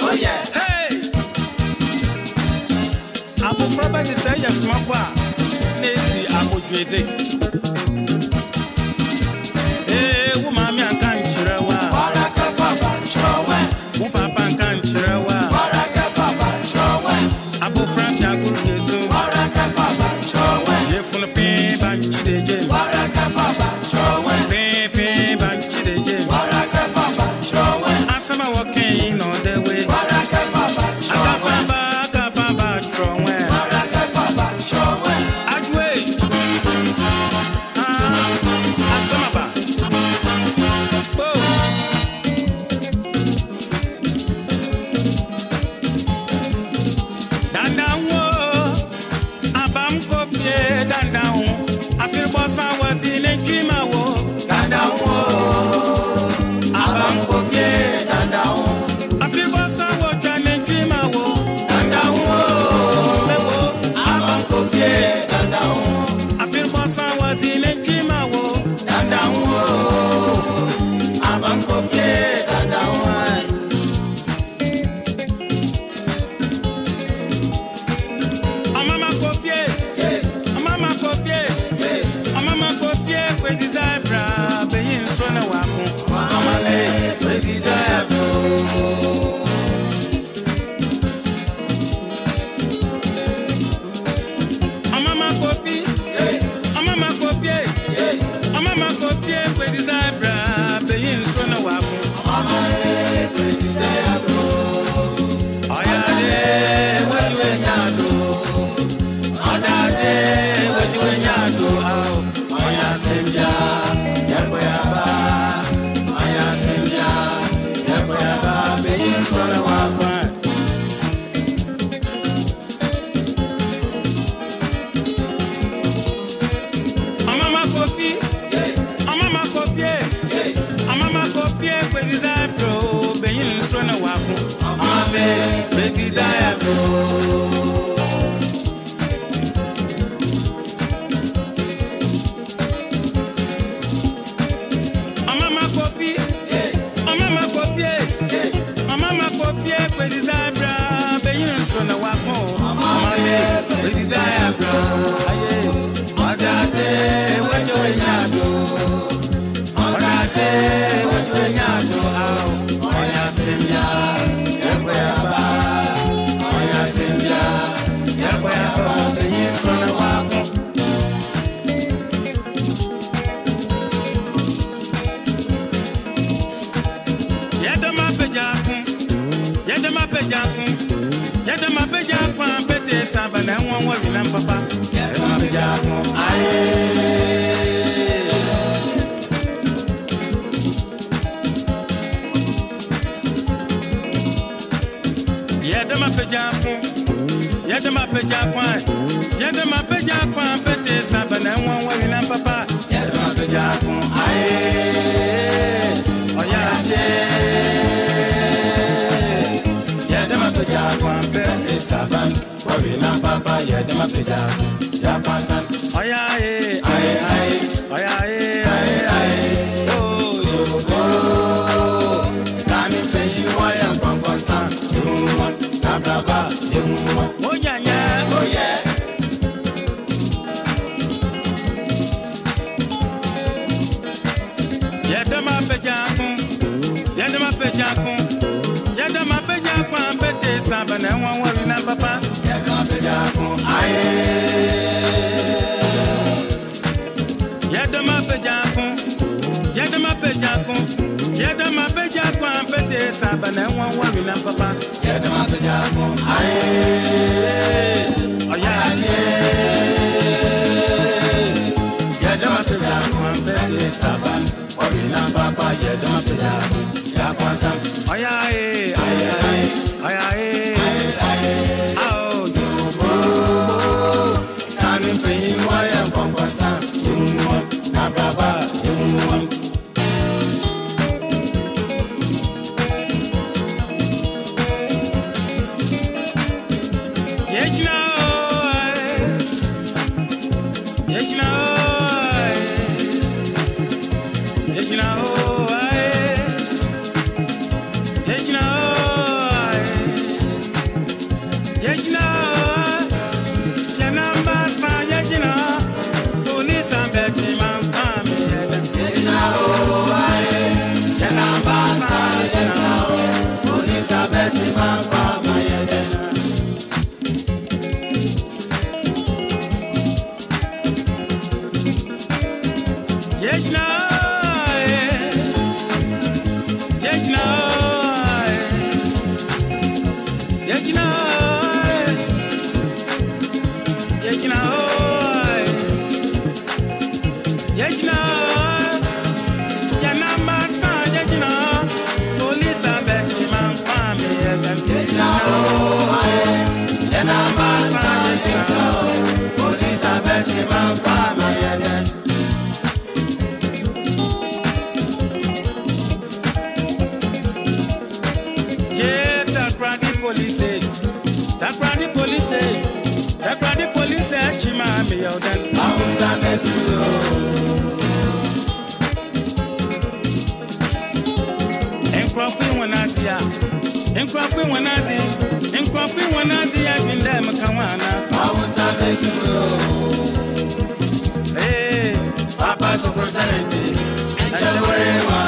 Oh yeah. Hey. Abofra bɛ ti sɛ yɛ sumɔ a, ne ti abojuete. But it's apɛgya kwan. Yɛdɛm apɛgya kwan pɛte saba na ɛwɔn wɔre na papa. Yɛdɛm apɛgya kwan aye. Ɔyɛ adeɛ yɛdɛm apɛgya kwan pɛte saba wɔre na papa. Yɛdɛm apɛgya yɛ kwan san. Ori saba na nwa wori na papa. Yẹ̀kan bèbè àkùn ayé. Yẹ̀dọ̀ máa bèjì àkùn. Yẹ̀dọ̀ máa bèjì àkùn. Yẹ̀dọ̀ na papa. Yẹ̀dọ̀ máa bèjì àkùn ayé. Jordan. Hausa Mesino. Nkurɔfo wɔn adi a, nkurɔfo and adi, nkurɔfo wɔn adi a bi dɛ mka wɔn ana. Hausa Mesino. Papa Superintendent, ɛnkyɛn wɔre wa.